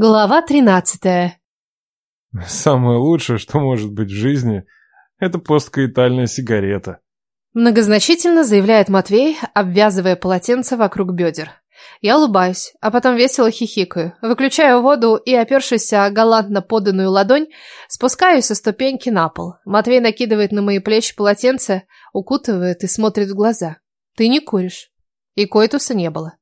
Глава тринадцатая. Самое лучшее, что может быть в жизни, это посткаитальная сигарета. Многозначительно заявляет Матвей, обвязывая полотенце вокруг бедер. Я улыбаюсь, а потом весело хихикаю, выключаю воду и, опершись о галантно поданную ладонь, спускаюсь со ступеньки на пол. Матвей накидывает на мои плечи полотенце, укутывает и смотрит в глаза. «Ты не куришь». И коитуса не было.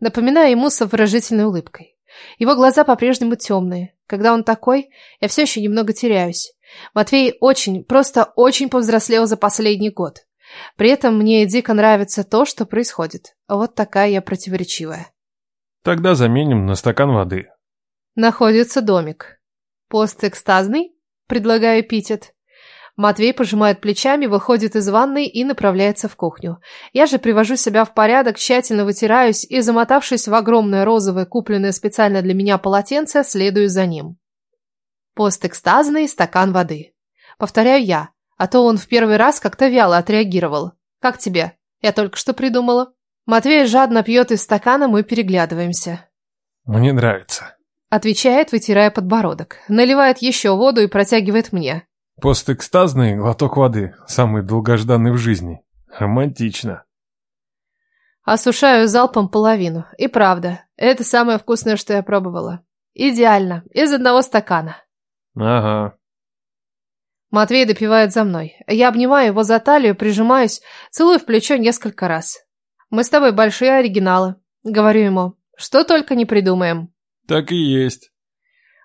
Напоминаю ему с выражительной улыбкой. Его глаза по-прежнему темные. Когда он такой, я все еще немного теряюсь. Матвей очень, просто очень повзрослел за последний год. При этом мне дико нравится то, что происходит. Вот такая я противоречивая. Тогда заменим на стакан воды. Находится домик. Постэкстазный? Предлагаю эпитет. Матвей пожимает плечами, выходит из ванной и направляется в кухню. Я же привожу себя в порядок, тщательно вытираюсь и, замотавшись в огромное розовое, купленное специально для меня полотенце, следую за ним. Постэкстазный стакан воды. Повторяю я, а то он в первый раз как-то вяло отреагировал. Как тебе? Я только что придумала. Матвей жадно пьет из стакана, мы переглядываемся. Мне нравится. Отвечает, вытирая подбородок. Наливает еще воду и протягивает мне. Постэкстазный глоток воды, самый долгожданный в жизни. Романтично. Осушаю залпом половину. И правда, это самое вкусное, что я пробовала. Идеально, из одного стакана. Ага. Матвей допивает за мной. Я обнимаю его за талию, прижимаюсь, целую в плечо несколько раз. Мы с тобой большие оригиналы. Говорю ему, что только не придумаем. Так и есть.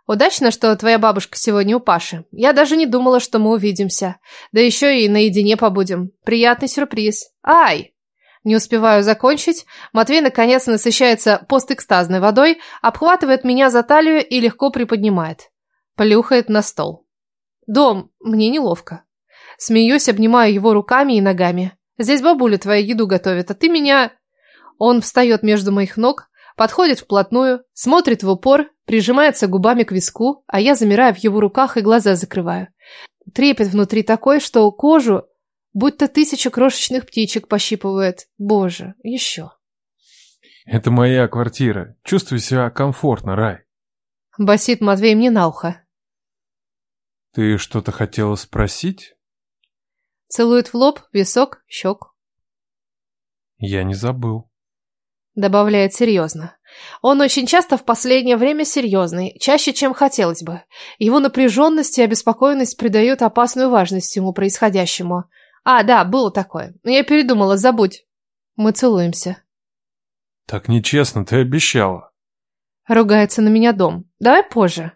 Удачно, что твоя бабушка сегодня у Паши. Я даже не думала, что мы увидимся. Да еще и наедине побудем. Приятный сюрприз. Ай! Не успеваю закончить. Матвей наконец насыщается постэкстазной водой, обхватывает меня за талию и легко приподнимает. Плюхает на стол. Дом, мне неловко. Смеюсь, обнимаю его руками и ногами. Здесь бабуля твоя еду готовит, а ты меня... Он встает между моих ног, подходит вплотную, смотрит в упор, прижимается губами к виску, а я замираю в его руках и глаза закрываю. Трепет внутри такой, что кожу будто тысяча крошечных птичек пощипывает. Боже, еще. Это моя квартира. Чувствуй себя комфортно, Рай. Басит Матвей мне на ухо. Ты что-то хотела спросить? Целует в лоб, висок, щек. Я не забыл добавляет серьезно. Он очень часто в последнее время серьезный, чаще, чем хотелось бы. Его напряженность и обеспокоенность придают опасную важность всему происходящему. А, да, было такое. Я передумала, забудь. Мы целуемся. Так нечестно, ты обещала. Ругается на меня дом. Давай позже.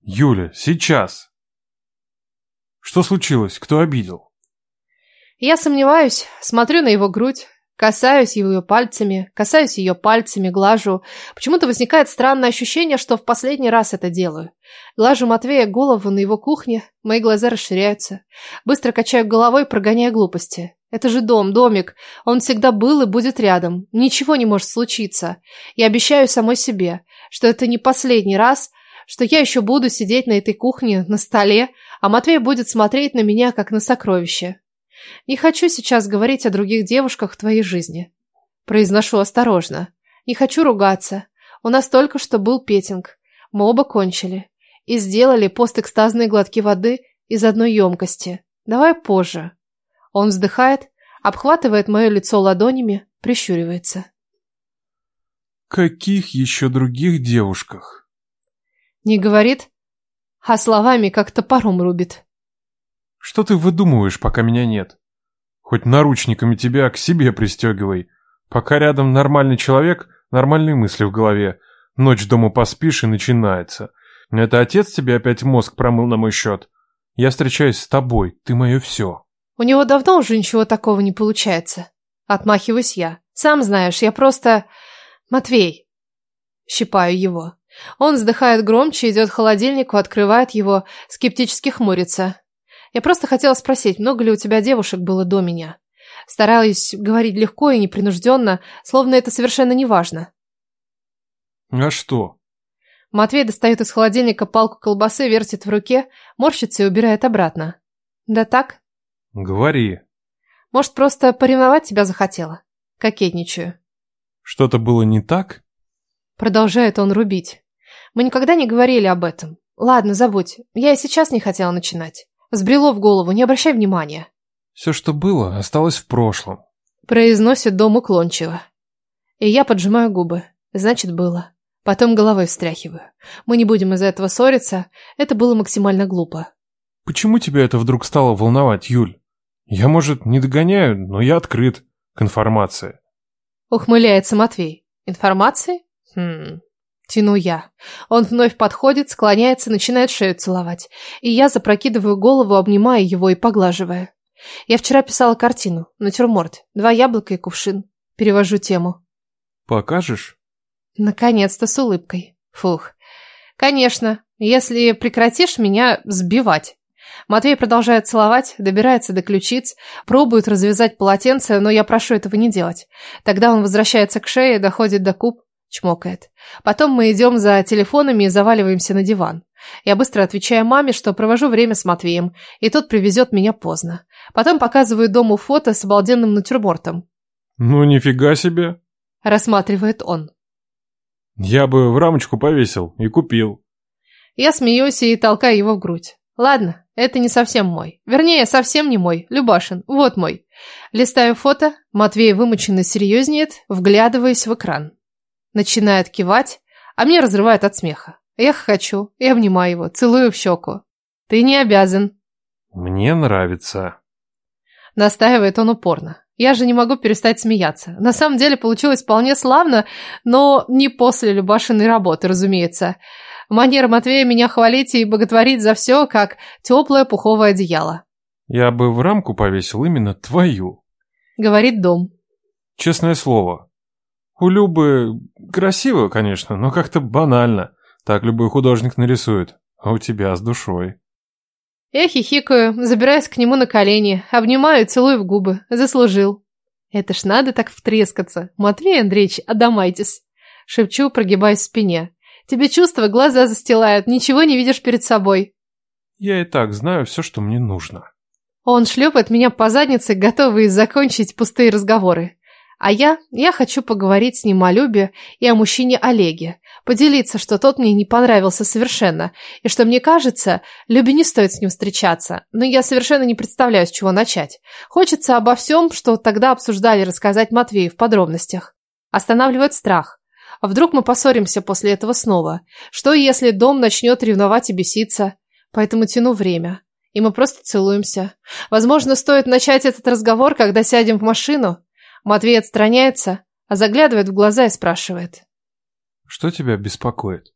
Юля, сейчас. Что случилось? Кто обидел? Я сомневаюсь, смотрю на его грудь, Касаюсь ее пальцами, касаюсь ее пальцами, глажу. Почему-то возникает странное ощущение, что в последний раз это делаю. Глажу Матвея голову на его кухне, мои глаза расширяются. Быстро качаю головой, прогоняя глупости. Это же дом, домик. Он всегда был и будет рядом. Ничего не может случиться. Я обещаю самой себе, что это не последний раз, что я еще буду сидеть на этой кухне, на столе, а Матвей будет смотреть на меня, как на сокровище. Не хочу сейчас говорить о других девушках в твоей жизни. Произношу осторожно. Не хочу ругаться. У нас только что был петинг. Мы оба кончили. И сделали постэкстазные глотки воды из одной емкости. Давай позже. Он вздыхает, обхватывает мое лицо ладонями, прищуривается. Каких еще других девушках? Не говорит, а словами как топором рубит. Что ты выдумываешь, пока меня нет? Хоть наручниками тебя к себе пристегивай. Пока рядом нормальный человек, нормальные мысли в голове. Ночь дома поспишь и начинается. Это отец тебе опять мозг промыл на мой счет? Я встречаюсь с тобой, ты мое все. У него давно уже ничего такого не получается. Отмахиваюсь я. Сам знаешь, я просто... Матвей. Щипаю его. Он вздыхает громче, идет к холодильнику, открывает его, скептически хмурится. Я просто хотела спросить, много ли у тебя девушек было до меня? Стараюсь говорить легко и непринужденно, словно это совершенно не важно. А что? Матвей достает из холодильника палку колбасы, вертит в руке, морщится и убирает обратно. Да так? Говори. Может, просто поревновать тебя захотела? Кокетничаю. Что-то было не так? Продолжает он рубить. Мы никогда не говорили об этом. Ладно, забудь. Я и сейчас не хотела начинать. Сбрело в голову, не обращай внимания. Все, что было, осталось в прошлом. Произносит дом уклончиво. И я поджимаю губы. Значит, было. Потом головой встряхиваю. Мы не будем из-за этого ссориться. Это было максимально глупо. Почему тебя это вдруг стало волновать, Юль? Я, может, не догоняю, но я открыт к информации. Ухмыляется Матвей. Информации? Хм. Тяну я. Он вновь подходит, склоняется, начинает шею целовать. И я запрокидываю голову, обнимая его и поглаживая. Я вчера писала картину, натюрморт, два яблока и кувшин. Перевожу тему. Покажешь? Наконец-то с улыбкой. Фух. Конечно, если прекратишь меня сбивать. Матвей продолжает целовать, добирается до ключиц, пробует развязать полотенце, но я прошу этого не делать. Тогда он возвращается к шее, доходит до куб, чмокает. Потом мы идем за телефонами и заваливаемся на диван. Я быстро отвечаю маме, что провожу время с Матвеем, и тот привезет меня поздно. Потом показываю дому фото с обалденным натюрмортом. «Ну, нифига себе!» – рассматривает он. «Я бы в рамочку повесил и купил». Я смеюсь и толкаю его в грудь. Ладно, это не совсем мой. Вернее, совсем не мой. Любашин. Вот мой. Листаю фото. Матвей вымученно серьезнеет, вглядываясь в экран. Начинает кивать, а мне разрывает от смеха. Я хочу и обнимаю его, целую в щеку. Ты не обязан. Мне нравится. Настаивает он упорно. Я же не могу перестать смеяться. На самом деле получилось вполне славно, но не после Любашиной работы, разумеется. Манера Матвея меня хвалить и боготворить за все, как теплое пуховое одеяло. Я бы в рамку повесил именно твою. Говорит дом. Честное слово. У Любы красиво, конечно, но как-то банально. Так любой художник нарисует. А у тебя с душой. Я хихикаю, забираюсь к нему на колени, обнимаю и целую в губы. Заслужил. Это ж надо так втрескаться. Матвей Андреевич, отдамайтесь. Шепчу, прогибаясь в спине. Тебе чувства глаза застилают, ничего не видишь перед собой. Я и так знаю все, что мне нужно. Он шлепает меня по заднице, готовый закончить пустые разговоры. А я, я хочу поговорить с ним о Любе и о мужчине Олеге, поделиться, что тот мне не понравился совершенно, и что мне кажется, Любе не стоит с ним встречаться, но я совершенно не представляю, с чего начать. Хочется обо всем, что тогда обсуждали, рассказать Матвею в подробностях. Останавливает страх. А вдруг мы поссоримся после этого снова? Что, если дом начнет ревновать и беситься? Поэтому тяну время. И мы просто целуемся. Возможно, стоит начать этот разговор, когда сядем в машину? Матвей отстраняется, а заглядывает в глаза и спрашивает. Что тебя беспокоит?